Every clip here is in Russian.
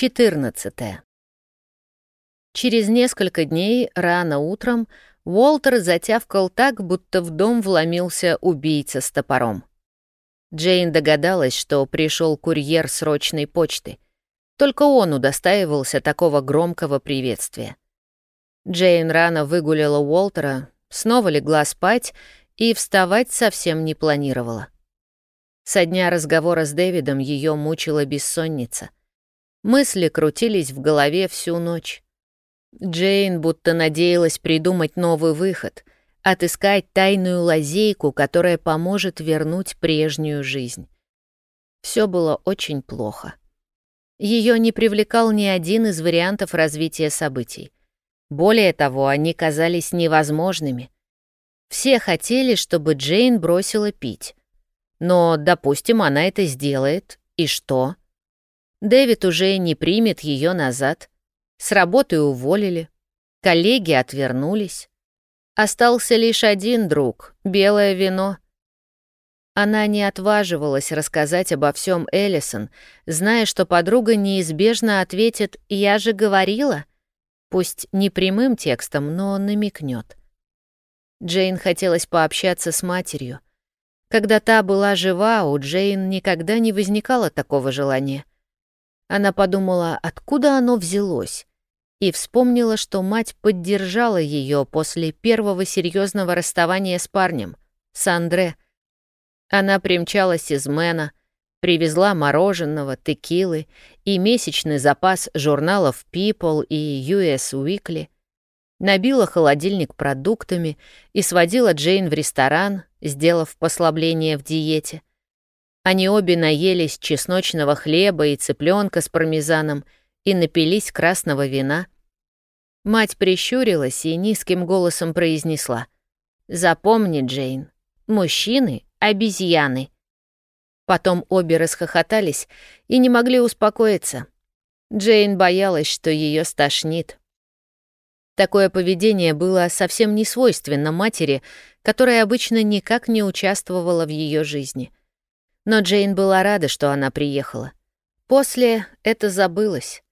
14. Через несколько дней, рано утром, Уолтер затявкал так, будто в дом вломился убийца с топором. Джейн догадалась, что пришел курьер срочной почты. Только он удостаивался такого громкого приветствия. Джейн рано выгулила Уолтера, снова легла спать и вставать совсем не планировала. Со дня разговора с Дэвидом ее мучила бессонница. Мысли крутились в голове всю ночь. Джейн будто надеялась придумать новый выход, отыскать тайную лазейку, которая поможет вернуть прежнюю жизнь. Все было очень плохо. Ее не привлекал ни один из вариантов развития событий. Более того, они казались невозможными. Все хотели, чтобы Джейн бросила пить. Но, допустим, она это сделает, и что? Дэвид уже не примет ее назад. С работы уволили. Коллеги отвернулись. Остался лишь один друг — белое вино. Она не отваживалась рассказать обо всем Эллисон, зная, что подруга неизбежно ответит «Я же говорила», пусть не прямым текстом, но намекнет. Джейн хотелось пообщаться с матерью. Когда та была жива, у Джейн никогда не возникало такого желания. Она подумала, откуда оно взялось, и вспомнила, что мать поддержала ее после первого серьезного расставания с парнем, с Андре. Она примчалась из Мэна, привезла мороженого, текилы и месячный запас журналов People и US Weekly, набила холодильник продуктами и сводила Джейн в ресторан, сделав послабление в диете. Они обе наелись чесночного хлеба и цыпленка с пармезаном и напились красного вина. Мать прищурилась и низким голосом произнесла. «Запомни, Джейн, мужчины — обезьяны». Потом обе расхохотались и не могли успокоиться. Джейн боялась, что ее стошнит. Такое поведение было совсем не свойственно матери, которая обычно никак не участвовала в ее жизни — но Джейн была рада, что она приехала. После это забылось.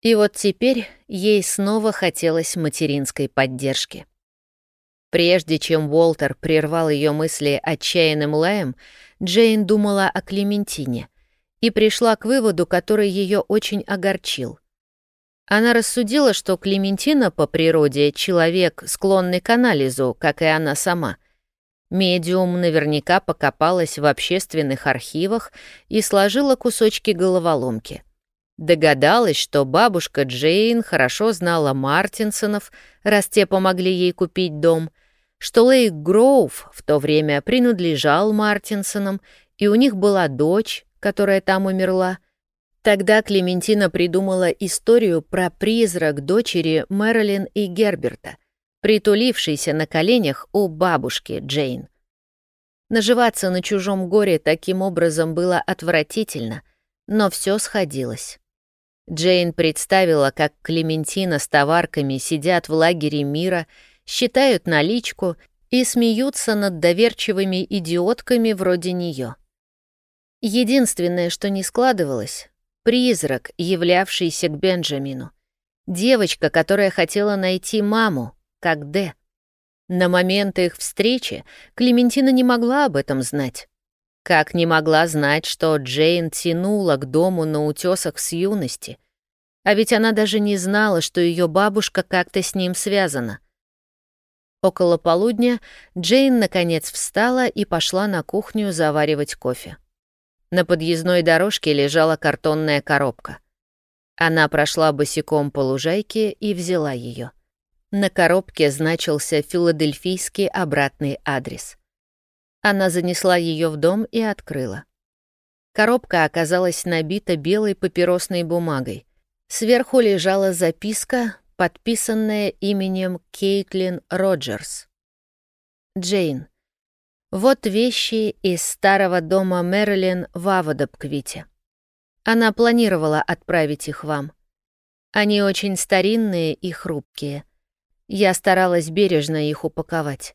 И вот теперь ей снова хотелось материнской поддержки. Прежде чем Уолтер прервал ее мысли отчаянным лаем, Джейн думала о Клементине и пришла к выводу, который ее очень огорчил. Она рассудила, что Клементина по природе человек, склонный к анализу, как и она сама — Медиум наверняка покопалась в общественных архивах и сложила кусочки головоломки. Догадалась, что бабушка Джейн хорошо знала Мартинсонов, раз те помогли ей купить дом, что Лейк Гроув в то время принадлежал Мартинсонам, и у них была дочь, которая там умерла. Тогда Клементина придумала историю про призрак дочери Мэрилин и Герберта — притулившийся на коленях у бабушки Джейн. Наживаться на чужом горе таким образом было отвратительно, но все сходилось. Джейн представила, как Клементина с товарками сидят в лагере мира, считают наличку и смеются над доверчивыми идиотками вроде нее. Единственное, что не складывалось — призрак, являвшийся к Бенджамину. Девочка, которая хотела найти маму, как Д. На момент их встречи Клементина не могла об этом знать. Как не могла знать, что Джейн тянула к дому на утесах с юности. А ведь она даже не знала, что ее бабушка как-то с ним связана. Около полудня Джейн наконец встала и пошла на кухню заваривать кофе. На подъездной дорожке лежала картонная коробка. Она прошла босиком по лужайке и взяла ее. На коробке значился филадельфийский обратный адрес. Она занесла ее в дом и открыла. Коробка оказалась набита белой папиросной бумагой. Сверху лежала записка, подписанная именем Кейтлин Роджерс. Джейн. Вот вещи из старого дома Мэрилин в Аводобквите. Она планировала отправить их вам. Они очень старинные и хрупкие. Я старалась бережно их упаковать.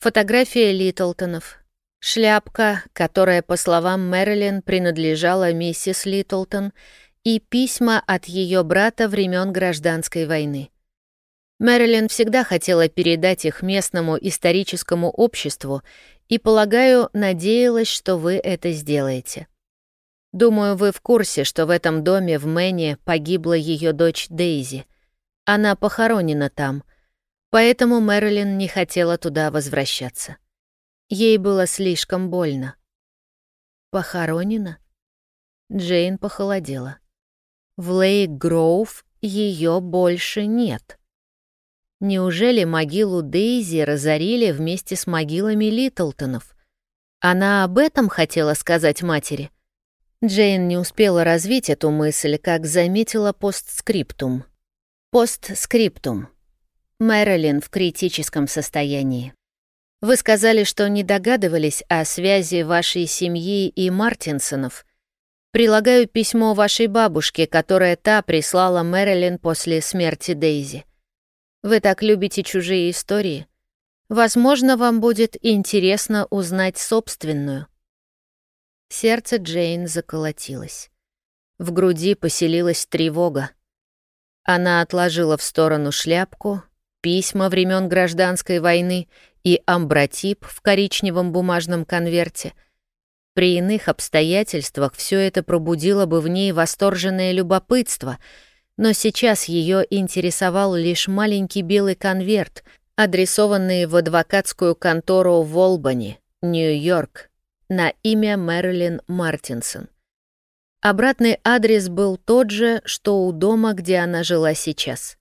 Фотография Литлтонов. Шляпка, которая, по словам Мэрилин, принадлежала миссис Литлтон, и письма от ее брата времен гражданской войны. Мэрилин всегда хотела передать их местному историческому обществу и, полагаю, надеялась, что вы это сделаете. Думаю, вы в курсе, что в этом доме в Мэне погибла ее дочь Дейзи. Она похоронена там, поэтому Мэрилин не хотела туда возвращаться. Ей было слишком больно. Похоронена? Джейн похолодела. В Лейк-Гроув ее больше нет. Неужели могилу Дейзи разорили вместе с могилами Литлтонов? Она об этом хотела сказать матери? Джейн не успела развить эту мысль, как заметила постскриптум. Постскриптум. Мэрилин в критическом состоянии. Вы сказали, что не догадывались о связи вашей семьи и Мартинсонов. Прилагаю письмо вашей бабушке, которое та прислала Мэрилин после смерти Дейзи. Вы так любите чужие истории. Возможно, вам будет интересно узнать собственную. Сердце Джейн заколотилось. В груди поселилась тревога. Она отложила в сторону шляпку, письма времен гражданской войны и амбротип в коричневом бумажном конверте — при иных обстоятельствах все это пробудило бы в ней восторженное любопытство, но сейчас ее интересовал лишь маленький белый конверт, адресованный в адвокатскую контору в Олбани, Нью-Йорк, на имя Мэрилин Мартинсон. Обратный адрес был тот же, что у дома, где она жила сейчас.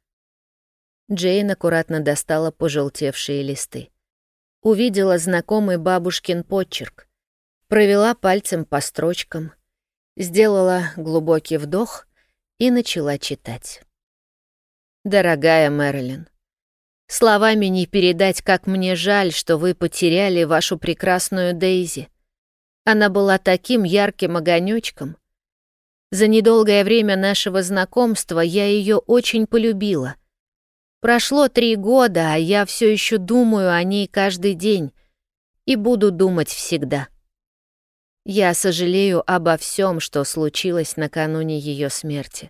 Джейн аккуратно достала пожелтевшие листы. Увидела знакомый бабушкин почерк провела пальцем по строчкам, сделала глубокий вдох и начала читать. «Дорогая Мэрилин, словами не передать, как мне жаль, что вы потеряли вашу прекрасную Дейзи. Она была таким ярким огонечком. За недолгое время нашего знакомства я ее очень полюбила. Прошло три года, а я все еще думаю о ней каждый день и буду думать всегда». Я сожалею обо всем, что случилось накануне ее смерти.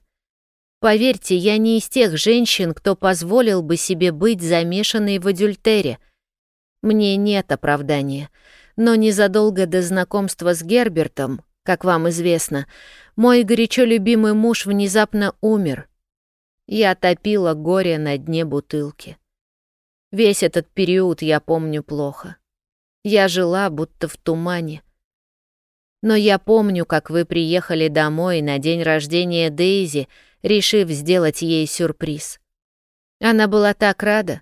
Поверьте, я не из тех женщин, кто позволил бы себе быть замешанной в адюльтере. Мне нет оправдания, но незадолго до знакомства с Гербертом, как вам известно, мой горячо любимый муж внезапно умер. Я топила горе на дне бутылки. Весь этот период я помню плохо. Я жила будто в тумане. Но я помню, как вы приехали домой на день рождения Дейзи, решив сделать ей сюрприз. Она была так рада.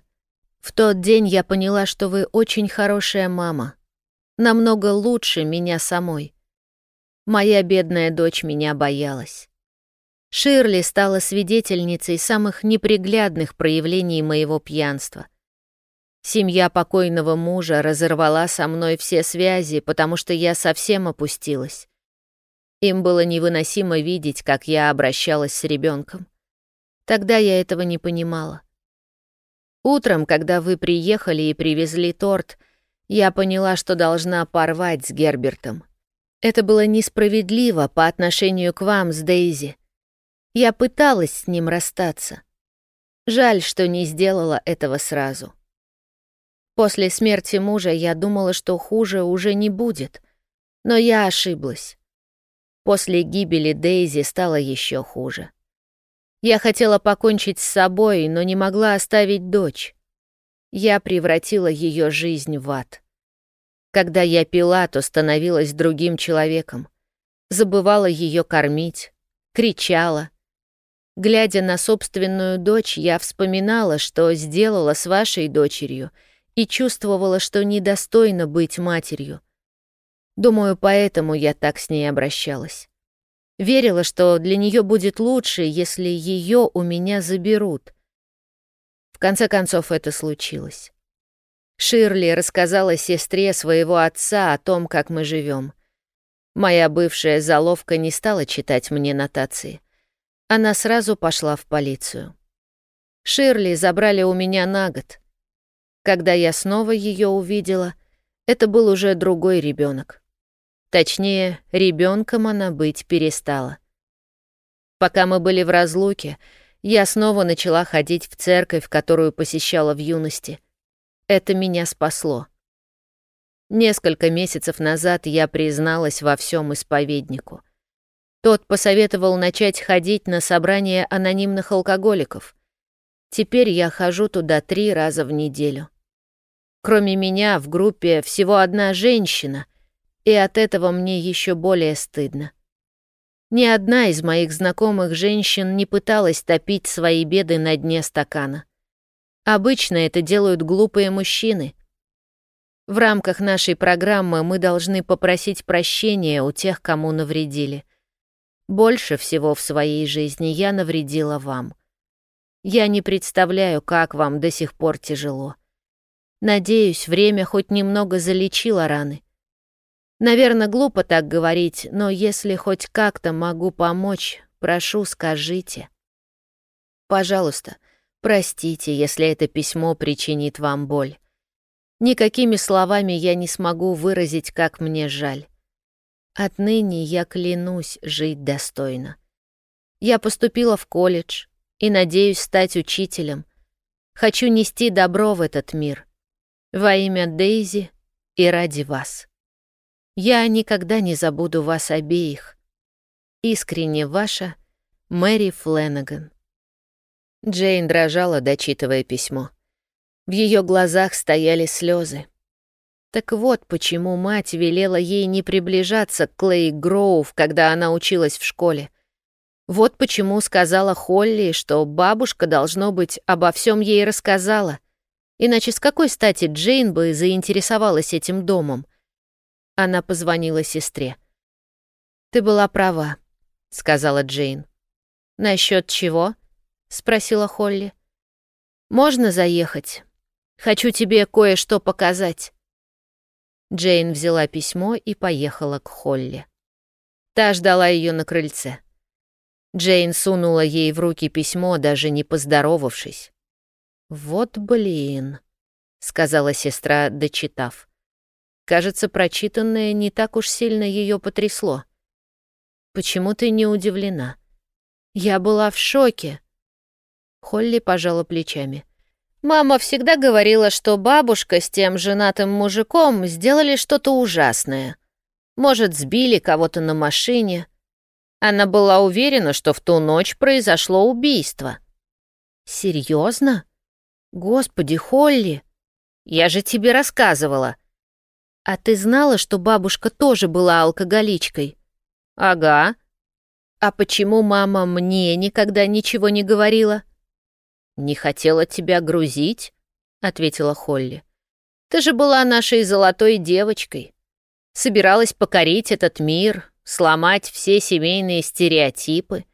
В тот день я поняла, что вы очень хорошая мама. Намного лучше меня самой. Моя бедная дочь меня боялась. Ширли стала свидетельницей самых неприглядных проявлений моего пьянства. Семья покойного мужа разорвала со мной все связи, потому что я совсем опустилась. Им было невыносимо видеть, как я обращалась с ребенком. Тогда я этого не понимала. Утром, когда вы приехали и привезли торт, я поняла, что должна порвать с Гербертом. Это было несправедливо по отношению к вам с Дейзи. Я пыталась с ним расстаться. Жаль, что не сделала этого сразу. После смерти мужа я думала, что хуже уже не будет, но я ошиблась. После гибели Дейзи стало еще хуже. Я хотела покончить с собой, но не могла оставить дочь. Я превратила ее жизнь в ад. Когда я пила, то становилась другим человеком. Забывала ее кормить, кричала. Глядя на собственную дочь, я вспоминала, что сделала с вашей дочерью — и чувствовала, что недостойна быть матерью. Думаю, поэтому я так с ней обращалась. Верила, что для нее будет лучше, если ее у меня заберут. В конце концов, это случилось. Ширли рассказала сестре своего отца о том, как мы живем. Моя бывшая заловка не стала читать мне нотации. Она сразу пошла в полицию. Ширли забрали у меня на год. Когда я снова ее увидела, это был уже другой ребенок. Точнее, ребенком она быть перестала. Пока мы были в разлуке, я снова начала ходить в церковь, которую посещала в юности. Это меня спасло. Несколько месяцев назад я призналась во всем исповеднику. Тот посоветовал начать ходить на собрания анонимных алкоголиков. Теперь я хожу туда три раза в неделю. Кроме меня в группе всего одна женщина, и от этого мне еще более стыдно. Ни одна из моих знакомых женщин не пыталась топить свои беды на дне стакана. Обычно это делают глупые мужчины. В рамках нашей программы мы должны попросить прощения у тех, кому навредили. Больше всего в своей жизни я навредила вам. Я не представляю, как вам до сих пор тяжело. Надеюсь, время хоть немного залечило раны. Наверное, глупо так говорить, но если хоть как-то могу помочь, прошу, скажите. Пожалуйста, простите, если это письмо причинит вам боль. Никакими словами я не смогу выразить, как мне жаль. Отныне я клянусь жить достойно. Я поступила в колледж и надеюсь стать учителем. Хочу нести добро в этот мир. Во имя Дейзи и ради вас. Я никогда не забуду вас обеих. Искренне ваша Мэри Фленнеган. Джейн дрожала, дочитывая письмо. В ее глазах стояли слезы. Так вот почему мать велела ей не приближаться к Клей Гроув, когда она училась в школе. Вот почему сказала Холли, что бабушка, должно быть, обо всем ей рассказала. Иначе с какой стати Джейн бы заинтересовалась этим домом? Она позвонила сестре. «Ты была права», — сказала Джейн. «Насчёт чего?» — спросила Холли. «Можно заехать? Хочу тебе кое-что показать». Джейн взяла письмо и поехала к Холли. Та ждала ее на крыльце. Джейн сунула ей в руки письмо, даже не поздоровавшись. «Вот блин», — сказала сестра, дочитав. Кажется, прочитанное не так уж сильно ее потрясло. «Почему ты не удивлена?» «Я была в шоке». Холли пожала плечами. «Мама всегда говорила, что бабушка с тем женатым мужиком сделали что-то ужасное. Может, сбили кого-то на машине. Она была уверена, что в ту ночь произошло убийство». «Серьезно? Господи, Холли! Я же тебе рассказывала. «А ты знала, что бабушка тоже была алкоголичкой?» «Ага». «А почему мама мне никогда ничего не говорила?» «Не хотела тебя грузить», — ответила Холли. «Ты же была нашей золотой девочкой. Собиралась покорить этот мир, сломать все семейные стереотипы.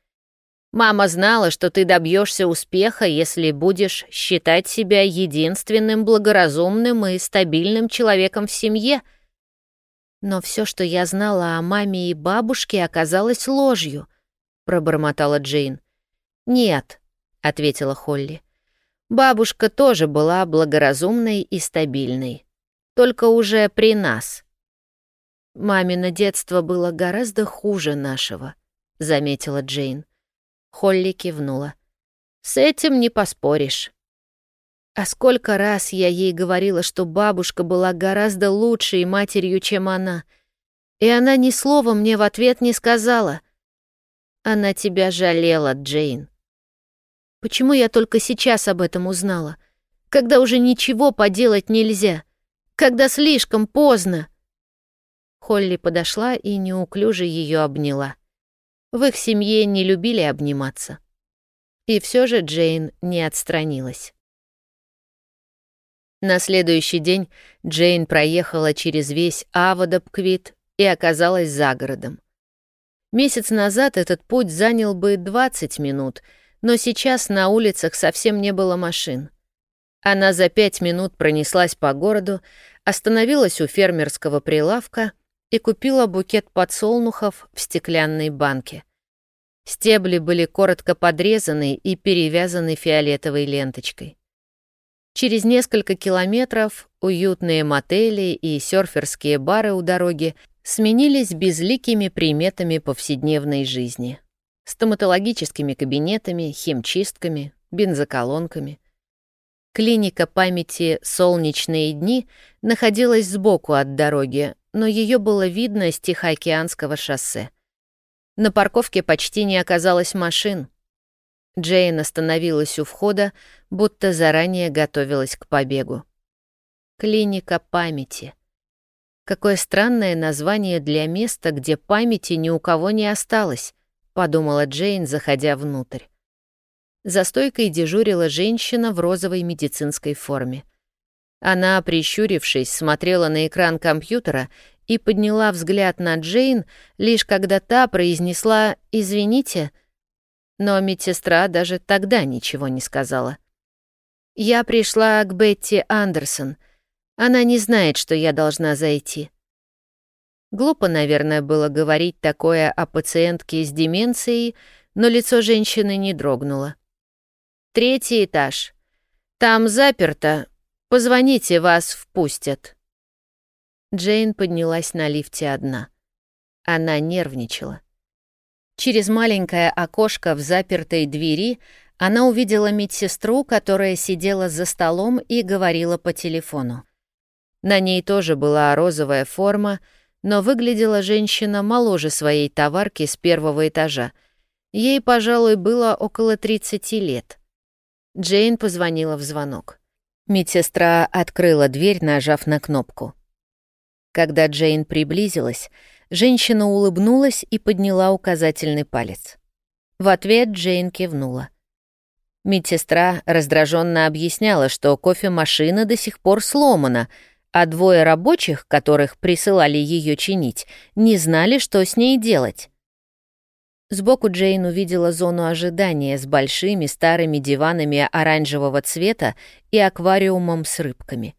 Мама знала, что ты добьешься успеха, если будешь считать себя единственным благоразумным и стабильным человеком в семье. Но все, что я знала о маме и бабушке, оказалось ложью, пробормотала Джейн. Нет, ответила Холли. Бабушка тоже была благоразумной и стабильной, только уже при нас. Мамино детство было гораздо хуже нашего, заметила Джейн. Холли кивнула. «С этим не поспоришь». А сколько раз я ей говорила, что бабушка была гораздо лучшей матерью, чем она. И она ни слова мне в ответ не сказала. Она тебя жалела, Джейн. Почему я только сейчас об этом узнала? Когда уже ничего поделать нельзя? Когда слишком поздно? Холли подошла и неуклюже ее обняла. В их семье не любили обниматься. И все же Джейн не отстранилась. На следующий день Джейн проехала через весь Аводобквит и оказалась за городом. Месяц назад этот путь занял бы 20 минут, но сейчас на улицах совсем не было машин. Она за пять минут пронеслась по городу, остановилась у фермерского прилавка и купила букет подсолнухов в стеклянной банке. Стебли были коротко подрезаны и перевязаны фиолетовой ленточкой. Через несколько километров уютные мотели и серферские бары у дороги сменились безликими приметами повседневной жизни. Стоматологическими кабинетами, химчистками, бензоколонками. Клиника памяти «Солнечные дни» находилась сбоку от дороги, но ее было видно с Тихоокеанского шоссе. На парковке почти не оказалось машин. Джейн остановилась у входа, будто заранее готовилась к побегу. Клиника памяти. Какое странное название для места, где памяти ни у кого не осталось, подумала Джейн, заходя внутрь. За стойкой дежурила женщина в розовой медицинской форме. Она, прищурившись, смотрела на экран компьютера и подняла взгляд на Джейн, лишь когда та произнесла «извините», но медсестра даже тогда ничего не сказала. «Я пришла к Бетти Андерсон. Она не знает, что я должна зайти». Глупо, наверное, было говорить такое о пациентке с деменцией, но лицо женщины не дрогнуло. «Третий этаж. Там заперто. Позвоните, вас впустят». Джейн поднялась на лифте одна. Она нервничала. Через маленькое окошко в запертой двери она увидела медсестру, которая сидела за столом и говорила по телефону. На ней тоже была розовая форма, но выглядела женщина моложе своей товарки с первого этажа. Ей, пожалуй, было около 30 лет. Джейн позвонила в звонок. Медсестра открыла дверь, нажав на кнопку. Когда Джейн приблизилась, женщина улыбнулась и подняла указательный палец. В ответ Джейн кивнула. Медсестра раздраженно объясняла, что кофемашина до сих пор сломана, а двое рабочих, которых присылали ее чинить, не знали, что с ней делать. Сбоку Джейн увидела зону ожидания с большими старыми диванами оранжевого цвета и аквариумом с рыбками.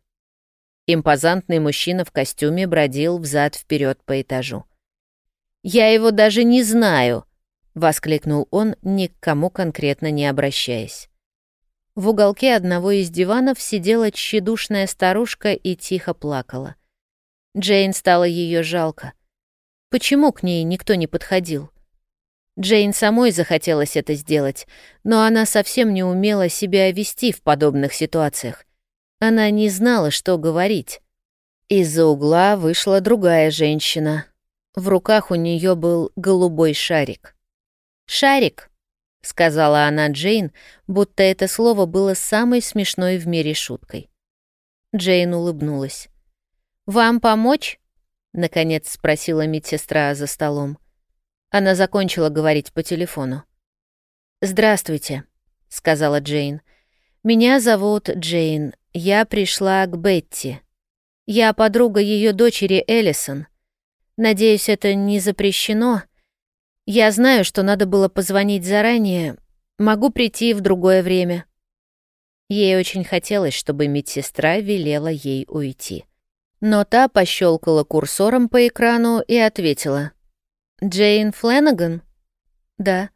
Импозантный мужчина в костюме бродил взад вперед по этажу. «Я его даже не знаю!» — воскликнул он, ни к кому конкретно не обращаясь. В уголке одного из диванов сидела тщедушная старушка и тихо плакала. Джейн стало ее жалко. Почему к ней никто не подходил? Джейн самой захотелось это сделать, но она совсем не умела себя вести в подобных ситуациях. Она не знала, что говорить. Из-за угла вышла другая женщина. В руках у нее был голубой шарик. «Шарик», — сказала она Джейн, будто это слово было самой смешной в мире шуткой. Джейн улыбнулась. «Вам помочь?» — наконец спросила медсестра за столом. Она закончила говорить по телефону. «Здравствуйте», — сказала Джейн. «Меня зовут Джейн. Я пришла к Бетти. Я подруга ее дочери Эллисон. Надеюсь, это не запрещено. Я знаю, что надо было позвонить заранее. Могу прийти в другое время». Ей очень хотелось, чтобы медсестра велела ей уйти. Но та пощелкала курсором по экрану и ответила — Джейн Фленаган? Да.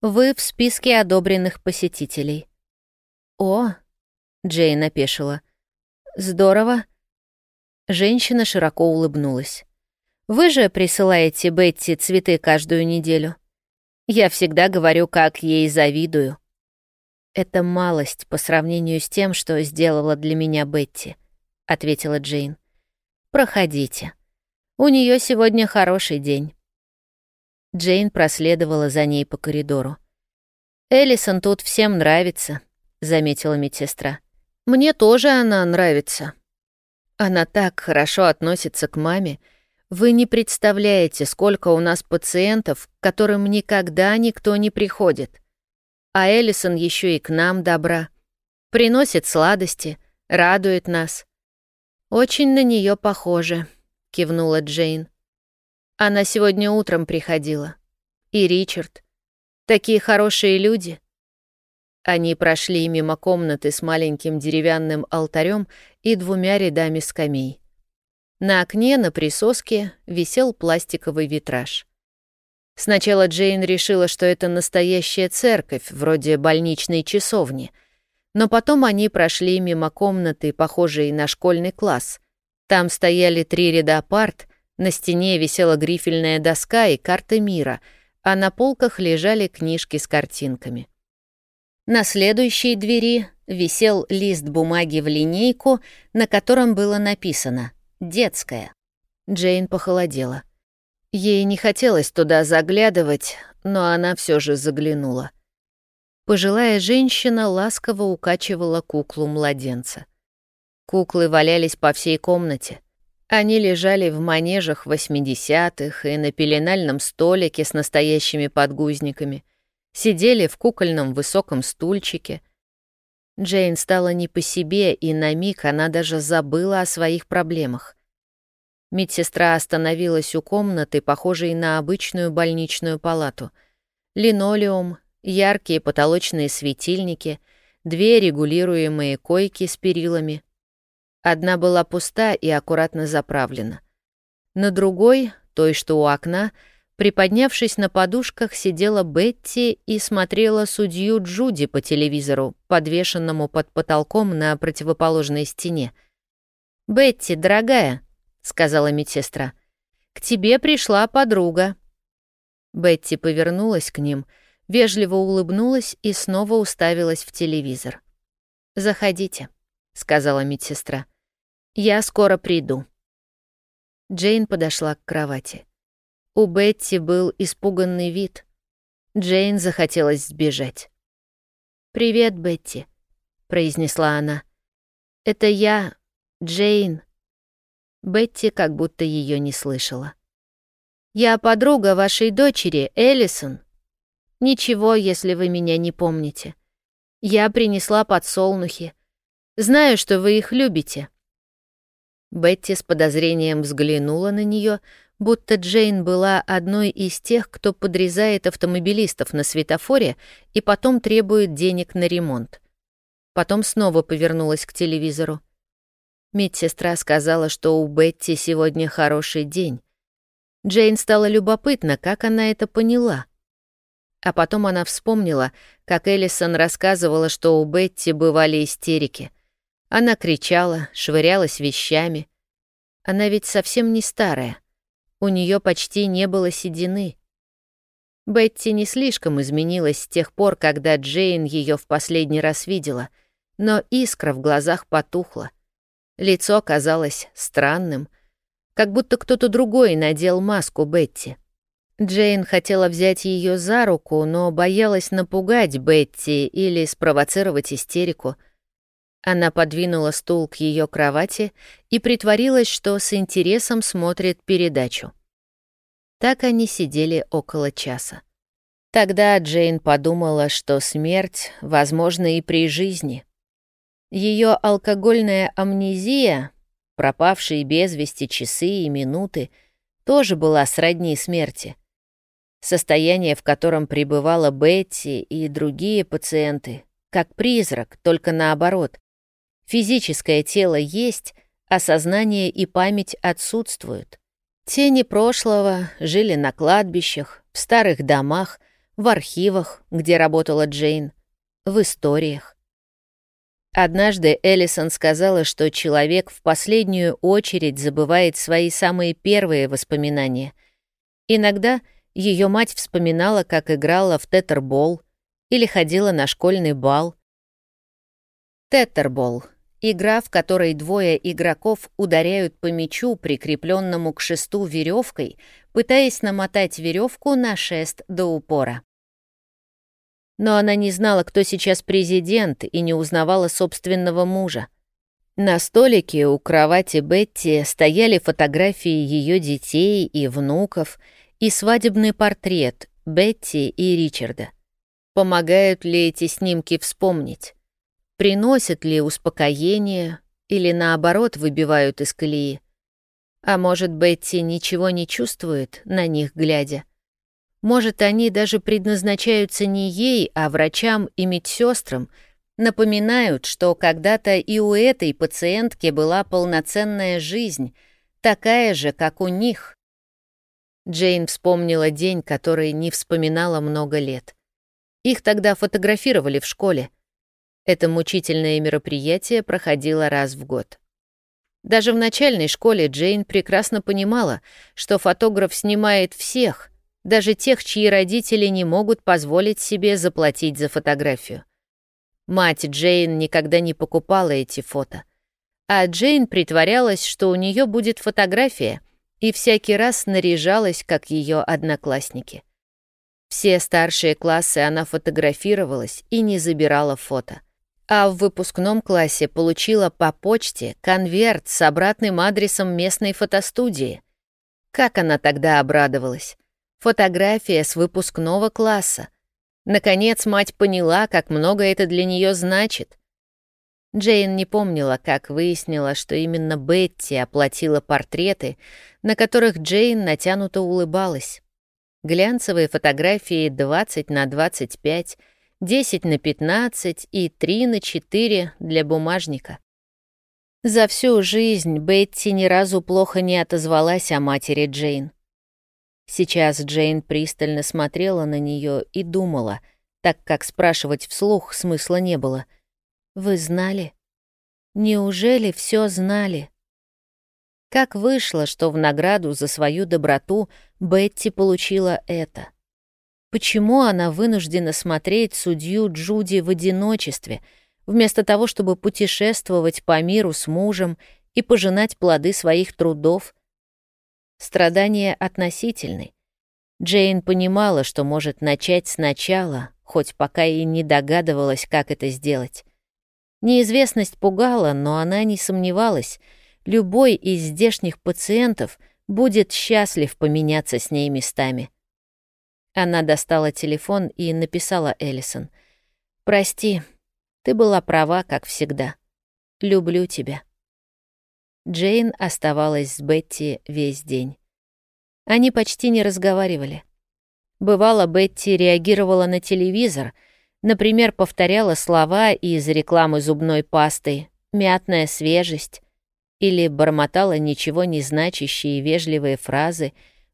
Вы в списке одобренных посетителей. О, Джейн опешила. Здорово. Женщина широко улыбнулась. Вы же присылаете Бетти цветы каждую неделю. Я всегда говорю, как ей завидую. Это малость по сравнению с тем, что сделала для меня Бетти, ответила Джейн. Проходите. У нее сегодня хороший день. Джейн проследовала за ней по коридору. «Эллисон тут всем нравится», — заметила медсестра. «Мне тоже она нравится. Она так хорошо относится к маме. Вы не представляете, сколько у нас пациентов, к которым никогда никто не приходит. А Эллисон еще и к нам добра. Приносит сладости, радует нас. Очень на нее похоже», — кивнула Джейн. Она сегодня утром приходила. И Ричард. Такие хорошие люди. Они прошли мимо комнаты с маленьким деревянным алтарем и двумя рядами скамей. На окне на присоске висел пластиковый витраж. Сначала Джейн решила, что это настоящая церковь, вроде больничной часовни, но потом они прошли мимо комнаты, похожей на школьный класс. Там стояли три ряда парт, на стене висела грифельная доска и карта мира, а на полках лежали книжки с картинками. На следующей двери висел лист бумаги в линейку, на котором было написано «Детская». Джейн похолодела. Ей не хотелось туда заглядывать, но она все же заглянула. Пожилая женщина ласково укачивала куклу-младенца. Куклы валялись по всей комнате. Они лежали в манежах 80-х и на пеленальном столике с настоящими подгузниками, сидели в кукольном высоком стульчике. Джейн стала не по себе, и на миг она даже забыла о своих проблемах. Медсестра остановилась у комнаты, похожей на обычную больничную палату. Линолеум, яркие потолочные светильники, две регулируемые койки с перилами. Одна была пуста и аккуратно заправлена. На другой, той, что у окна, приподнявшись на подушках, сидела Бетти и смотрела судью Джуди по телевизору, подвешенному под потолком на противоположной стене. «Бетти, дорогая», — сказала медсестра. «К тебе пришла подруга». Бетти повернулась к ним, вежливо улыбнулась и снова уставилась в телевизор. «Заходите», — сказала медсестра. «Я скоро приду». Джейн подошла к кровати. У Бетти был испуганный вид. Джейн захотелось сбежать. «Привет, Бетти», — произнесла она. «Это я, Джейн». Бетти как будто ее не слышала. «Я подруга вашей дочери, Эллисон. Ничего, если вы меня не помните. Я принесла подсолнухи. Знаю, что вы их любите». Бетти с подозрением взглянула на нее, будто Джейн была одной из тех, кто подрезает автомобилистов на светофоре и потом требует денег на ремонт. Потом снова повернулась к телевизору. Медсестра сказала, что у Бетти сегодня хороший день. Джейн стала любопытна, как она это поняла. А потом она вспомнила, как Эллисон рассказывала, что у Бетти бывали истерики. Она кричала, швырялась вещами. Она ведь совсем не старая. У нее почти не было седины. Бетти не слишком изменилась с тех пор, когда Джейн ее в последний раз видела, но искра в глазах потухла — Лицо казалось странным, как будто кто-то другой надел маску Бетти. Джейн хотела взять ее за руку, но боялась напугать Бетти или спровоцировать истерику. Она подвинула стул к ее кровати и притворилась, что с интересом смотрит передачу. Так они сидели около часа. Тогда Джейн подумала, что смерть возможна и при жизни — ее алкогольная амнезия, пропавшие без вести часы и минуты, тоже была сродни смерти. Состояние, в котором пребывала Бетти и другие пациенты, как призрак, только наоборот. Физическое тело есть, а сознание и память отсутствуют. Тени прошлого жили на кладбищах, в старых домах, в архивах, где работала Джейн, в историях. Однажды Эллисон сказала, что человек в последнюю очередь забывает свои самые первые воспоминания. Иногда ее мать вспоминала, как играла в тетербол или ходила на школьный бал. Тетербол — игра, в которой двое игроков ударяют по мячу, прикрепленному к шесту веревкой, пытаясь намотать веревку на шест до упора но она не знала, кто сейчас президент, и не узнавала собственного мужа. На столике у кровати Бетти стояли фотографии ее детей и внуков и свадебный портрет Бетти и Ричарда. Помогают ли эти снимки вспомнить? Приносят ли успокоение или наоборот выбивают из колеи? А может, Бетти ничего не чувствует, на них глядя? Может, они даже предназначаются не ей, а врачам и медсестрам, напоминают, что когда-то и у этой пациентки была полноценная жизнь, такая же, как у них. Джейн вспомнила день, который не вспоминала много лет. Их тогда фотографировали в школе. Это мучительное мероприятие проходило раз в год. Даже в начальной школе Джейн прекрасно понимала, что фотограф снимает всех, даже тех, чьи родители не могут позволить себе заплатить за фотографию. Мать Джейн никогда не покупала эти фото. А Джейн притворялась, что у нее будет фотография, и всякий раз наряжалась, как ее одноклассники. Все старшие классы она фотографировалась и не забирала фото. А в выпускном классе получила по почте конверт с обратным адресом местной фотостудии. Как она тогда обрадовалась. Фотография с выпускного класса. Наконец мать поняла, как много это для нее значит. Джейн не помнила, как выяснила, что именно Бетти оплатила портреты, на которых Джейн натянуто улыбалась. Глянцевые фотографии 20 на 25, 10 на 15 и 3 на 4 для бумажника. За всю жизнь Бетти ни разу плохо не отозвалась о матери Джейн. Сейчас Джейн пристально смотрела на нее и думала, так как спрашивать вслух смысла не было. «Вы знали? Неужели все знали?» Как вышло, что в награду за свою доброту Бетти получила это? Почему она вынуждена смотреть судью Джуди в одиночестве, вместо того, чтобы путешествовать по миру с мужем и пожинать плоды своих трудов? Страдания относительны. Джейн понимала, что может начать сначала, хоть пока и не догадывалась, как это сделать. Неизвестность пугала, но она не сомневалась — любой из здешних пациентов будет счастлив поменяться с ней местами. Она достала телефон и написала Эллисон. «Прости, ты была права, как всегда. Люблю тебя». Джейн оставалась с Бетти весь день. Они почти не разговаривали. Бывало, Бетти реагировала на телевизор, например, повторяла слова из рекламы зубной пасты «мятная свежесть», или бормотала ничего не значащие вежливые фразы,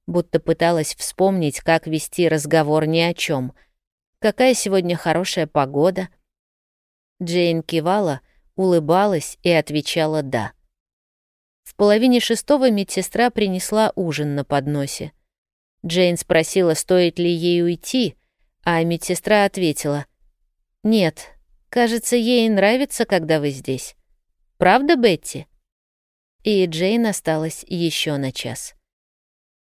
будто пыталась вспомнить, как вести разговор ни о чем. Какая сегодня хорошая погода? Джейн кивала, улыбалась и отвечала «да». В половине шестого медсестра принесла ужин на подносе. Джейн спросила, стоит ли ей уйти, а медсестра ответила «Нет, кажется, ей нравится, когда вы здесь. Правда, Бетти?» и Джейн осталась еще на час.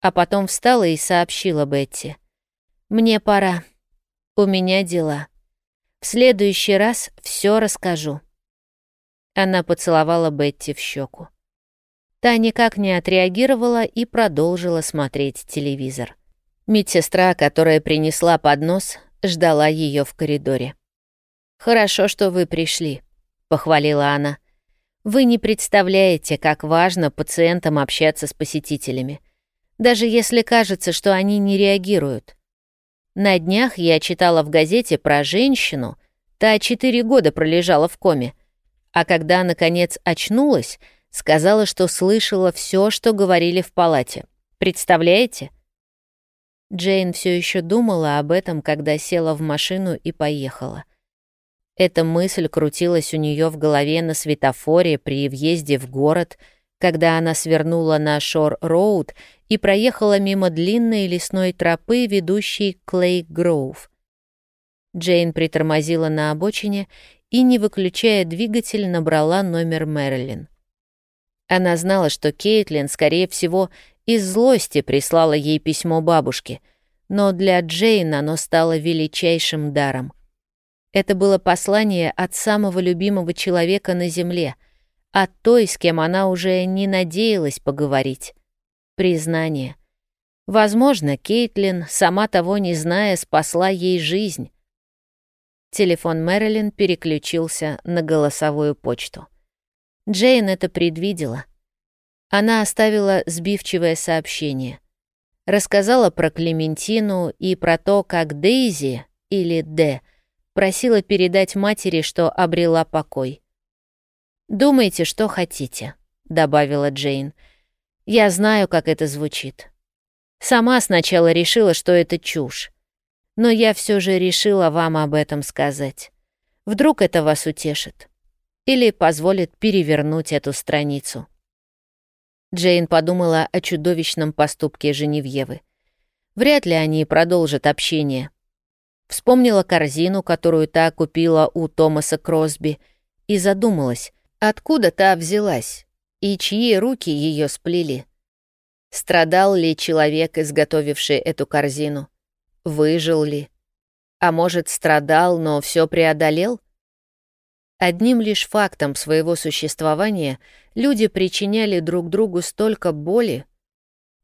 А потом встала и сообщила Бетти. «Мне пора. У меня дела. В следующий раз все расскажу». Она поцеловала Бетти в щеку. Та никак не отреагировала и продолжила смотреть телевизор. Медсестра, которая принесла поднос, ждала ее в коридоре. «Хорошо, что вы пришли», — похвалила она. Вы не представляете, как важно пациентам общаться с посетителями, даже если кажется, что они не реагируют. На днях я читала в газете про женщину, та четыре года пролежала в коме, а когда, наконец, очнулась, сказала, что слышала все, что говорили в палате. Представляете? Джейн все еще думала об этом, когда села в машину и поехала. Эта мысль крутилась у нее в голове на светофоре при въезде в город, когда она свернула на Шор-Роуд и проехала мимо длинной лесной тропы, ведущей к Лейк-Гроув. Джейн притормозила на обочине и, не выключая двигатель, набрала номер Мэрилин. Она знала, что Кейтлин, скорее всего, из злости прислала ей письмо бабушке, но для Джейн оно стало величайшим даром. Это было послание от самого любимого человека на земле, от той, с кем она уже не надеялась поговорить. Признание. Возможно, Кейтлин, сама того не зная, спасла ей жизнь. Телефон Мэрилин переключился на голосовую почту. Джейн это предвидела. Она оставила сбивчивое сообщение. Рассказала про Клементину и про то, как Дейзи, или Д, просила передать матери, что обрела покой. «Думайте, что хотите», — добавила Джейн. «Я знаю, как это звучит. Сама сначала решила, что это чушь. Но я все же решила вам об этом сказать. Вдруг это вас утешит. Или позволит перевернуть эту страницу». Джейн подумала о чудовищном поступке Женевьевы. Вряд ли они продолжат общение. Вспомнила корзину, которую та купила у Томаса Кросби, и задумалась, откуда та взялась и чьи руки ее сплели. Страдал ли человек, изготовивший эту корзину? Выжил ли? А может, страдал, но все преодолел? Одним лишь фактом своего существования люди причиняли друг другу столько боли,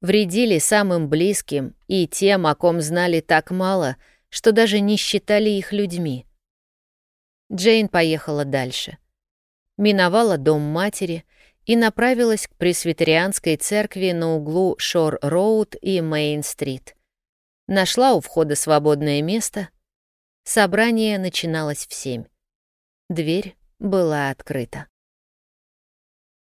вредили самым близким и тем, о ком знали так мало, что даже не считали их людьми. Джейн поехала дальше. Миновала дом матери и направилась к пресвитерианской церкви на углу Шор-Роуд и Мейн-Стрит. Нашла у входа свободное место. Собрание начиналось в семь. Дверь была открыта.